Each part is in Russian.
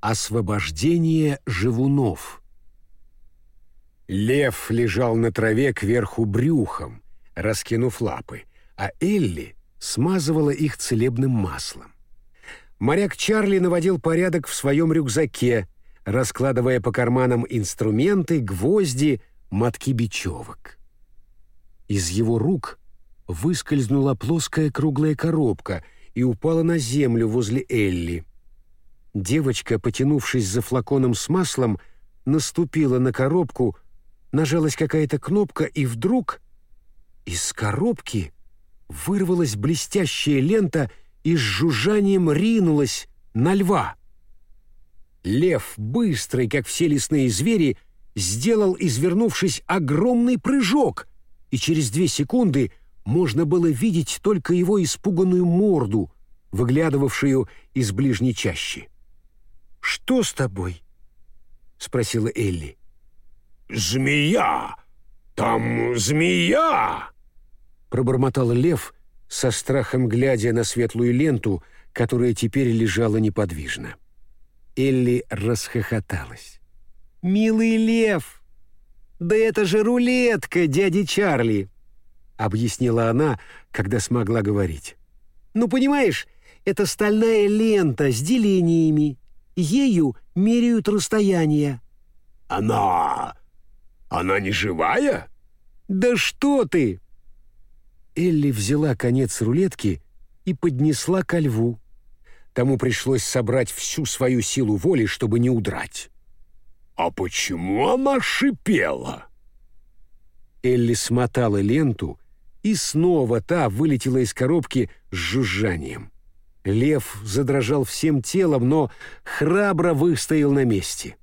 Освобождение живунов. Лев лежал на траве кверху брюхом, раскинув лапы, а Элли смазывала их целебным маслом. Моряк Чарли наводил порядок в своем рюкзаке, раскладывая по карманам инструменты, гвозди, мотки бечевок. Из его рук выскользнула плоская круглая коробка и упала на землю возле Элли. Девочка, потянувшись за флаконом с маслом, наступила на коробку, нажалась какая-то кнопка, и вдруг из коробки вырвалась блестящая лента и с жужжанием ринулась на льва. Лев, быстрый, как все лесные звери, сделал, извернувшись, огромный прыжок, и через две секунды можно было видеть только его испуганную морду, выглядывавшую из ближней чащи. «Что с тобой?» — спросила Элли. «Змея! Там змея!» Пробормотал лев, со страхом глядя на светлую ленту, которая теперь лежала неподвижно. Элли расхохоталась. «Милый лев! Да это же рулетка дяди Чарли!» объяснила она, когда смогла говорить. «Ну, понимаешь, это стальная лента с делениями, Ею меряют расстояние». «Она... она не живая?» «Да что ты!» Элли взяла конец рулетки и поднесла ко льву. Тому пришлось собрать всю свою силу воли, чтобы не удрать. «А почему она шипела?» Элли смотала ленту, и снова та вылетела из коробки с жужжанием. Лев задрожал всем телом, но храбро выстоял на месте.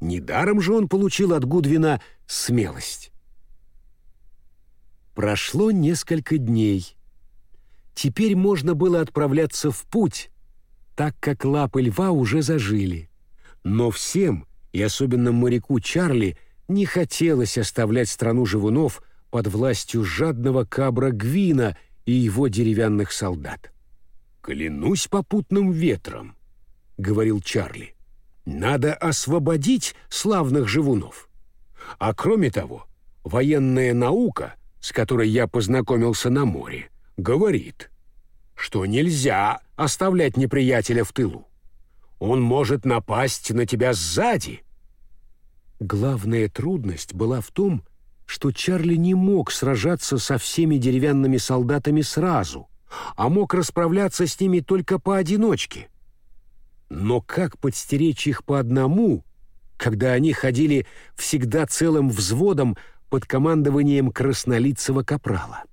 Недаром же он получил от Гудвина смелость. Прошло несколько дней. Теперь можно было отправляться в путь, так как лапы льва уже зажили. Но всем, и особенно моряку Чарли, не хотелось оставлять страну живунов под властью жадного кабра Гвина и его деревянных солдат. «Клянусь попутным ветром», — говорил Чарли. «Надо освободить славных живунов. А кроме того, военная наука, с которой я познакомился на море, говорит, что нельзя оставлять неприятеля в тылу. Он может напасть на тебя сзади». Главная трудность была в том, что Чарли не мог сражаться со всеми деревянными солдатами сразу — а мог расправляться с ними только поодиночке. Но как подстеречь их по одному, когда они ходили всегда целым взводом под командованием краснолицего капрала?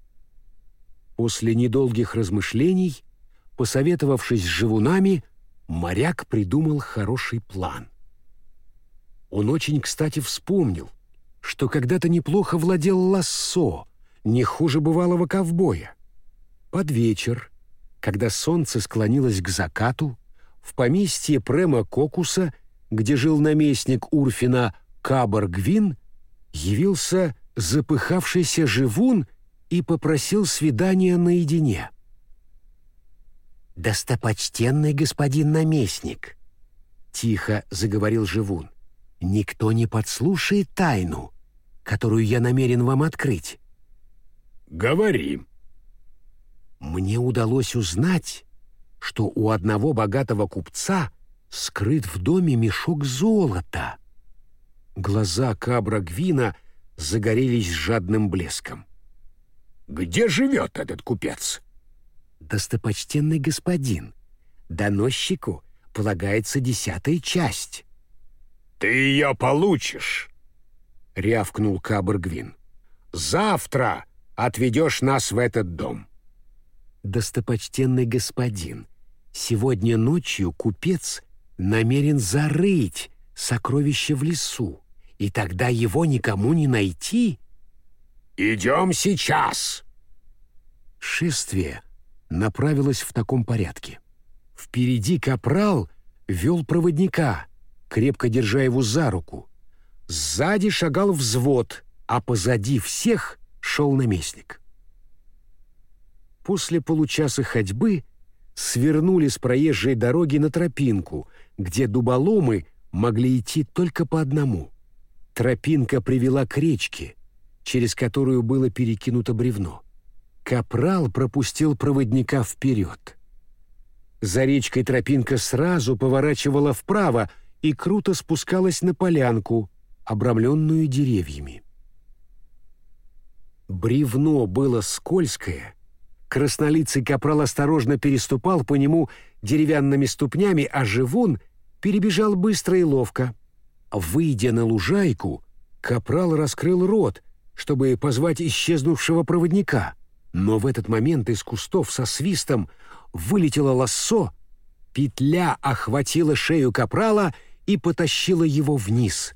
После недолгих размышлений, посоветовавшись с живунами, моряк придумал хороший план. Он очень кстати вспомнил, что когда-то неплохо владел лассо, не хуже бывалого ковбоя. Под вечер, когда солнце склонилось к закату, в поместье Према Кокуса, где жил наместник Урфина Кабар Гвин, явился запыхавшийся живун и попросил свидания наедине. «Достопочтенный господин наместник», — тихо заговорил живун, — «никто не подслушает тайну, которую я намерен вам открыть». «Говори», мне удалось узнать, что у одного богатого купца скрыт в доме мешок золота. Глаза Кабра Гвина загорелись жадным блеском. «Где живет этот купец?» «Достопочтенный господин, доносчику полагается десятая часть». «Ты ее получишь!» — рявкнул Кабр Гвин. «Завтра отведешь нас в этот дом» достопочтенный господин, сегодня ночью купец намерен зарыть сокровище в лесу, и тогда его никому не найти. «Идем сейчас!» Шествие направилось в таком порядке. Впереди капрал вел проводника, крепко держа его за руку. Сзади шагал взвод, а позади всех шел наместник после получаса ходьбы свернули с проезжей дороги на тропинку, где дуболомы могли идти только по одному. Тропинка привела к речке, через которую было перекинуто бревно. Капрал пропустил проводника вперед. За речкой тропинка сразу поворачивала вправо и круто спускалась на полянку, обрамленную деревьями. Бревно было скользкое, краснолицый капрал осторожно переступал по нему деревянными ступнями, а живун перебежал быстро и ловко. Выйдя на лужайку, капрал раскрыл рот, чтобы позвать исчезнувшего проводника — но в этот момент из кустов со свистом вылетело лассо, петля охватила шею капрала и потащила его вниз.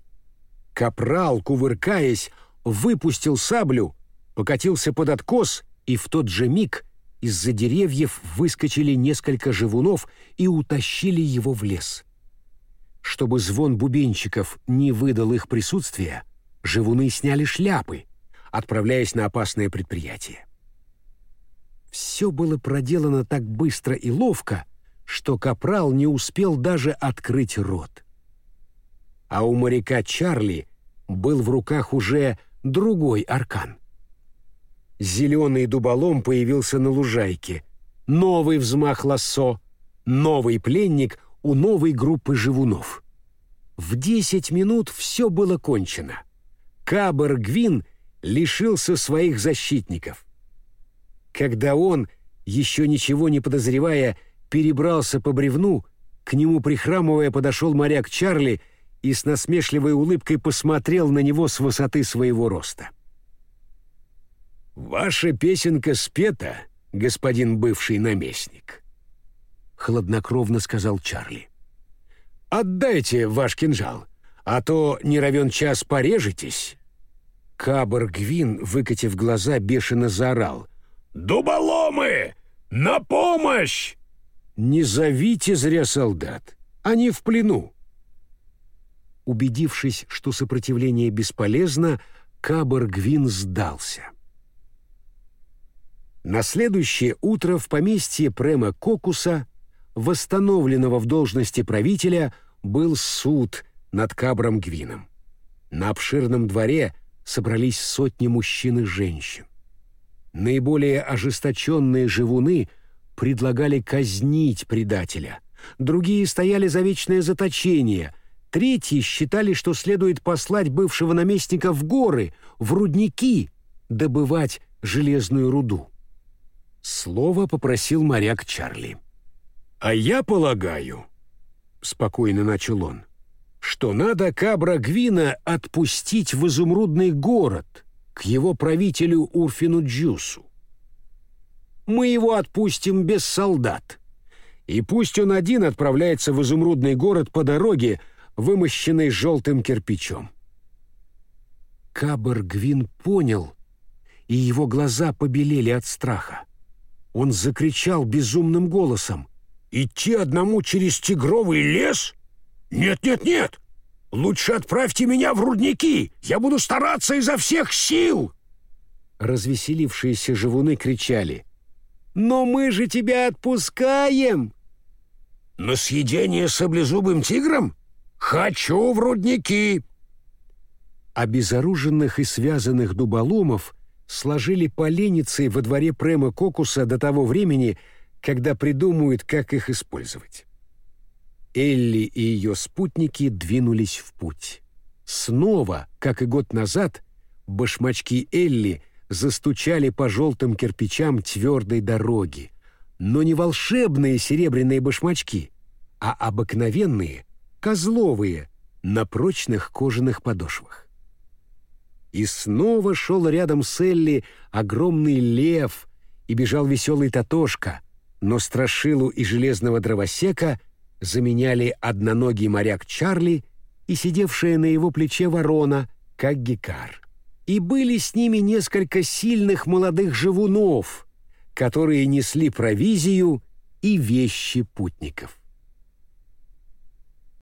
Капрал, кувыркаясь, выпустил саблю, покатился под откос, и в тот же миг из-за деревьев выскочили несколько живунов и утащили его в лес. Чтобы звон бубенчиков не выдал их присутствия, живуны сняли шляпы, отправляясь на опасное предприятие. Все было проделано так быстро и ловко, что капрал не успел даже открыть рот. А у моряка Чарли был в руках уже другой аркан. Зеленый дуболом появился на лужайке. Новый взмах лассо, новый пленник у новой группы живунов. В десять минут все было кончено. Кабар Гвин лишился своих защитников когда он, еще ничего не подозревая, перебрался по бревну, к нему прихрамывая подошел моряк Чарли и с насмешливой улыбкой посмотрел на него с высоты своего роста. «Ваша песенка спета, господин бывший наместник», — хладнокровно сказал Чарли. «Отдайте ваш кинжал, а то не равен час порежетесь». Кабр Гвин, выкатив глаза, бешено заорал. «Дуболомы! На помощь!» «Не зовите зря солдат, они в плену!» Убедившись, что сопротивление бесполезно, Кабар Гвин сдался. На следующее утро в поместье Према Кокуса, восстановленного в должности правителя, был суд над Кабром Гвином. На обширном дворе собрались сотни мужчин и женщин. Наиболее ожесточенные живуны предлагали казнить предателя, другие стояли за вечное заточение, третьи считали, что следует послать бывшего наместника в горы, в рудники, добывать железную руду. Слово попросил моряк Чарли. «А я полагаю», — спокойно начал он, — «что надо Кабра Гвина отпустить в изумрудный город» к его правителю Урфину Джусу. Мы его отпустим без солдат. И пусть он один отправляется в изумрудный город по дороге, вымощенной желтым кирпичом. Кабар Гвин понял, и его глаза побелели от страха. Он закричал безумным голосом. «Идти одному через тигровый лес? Нет-нет-нет! Лучше отправьте меня в рудники! Я буду стараться изо всех сил!» Развеселившиеся живуны кричали. «Но мы же тебя отпускаем!» «На съедение саблезубым тигром? Хочу в рудники!» Обезоруженных и связанных дуболомов сложили поленницей во дворе Према Кокуса до того времени, когда придумают, как их использовать. Элли и ее спутники двинулись в путь. Снова, как и год назад, башмачки Элли застучали по желтым кирпичам твердой дороги. Но не волшебные серебряные башмачки, а обыкновенные, козловые, на прочных кожаных подошвах. И снова шел рядом с Элли огромный лев, и бежал веселый Татошка, но страшилу и железного дровосека заменяли одноногий моряк Чарли и сидевшая на его плече ворона, как гекар. И были с ними несколько сильных молодых живунов, которые несли провизию и вещи путников.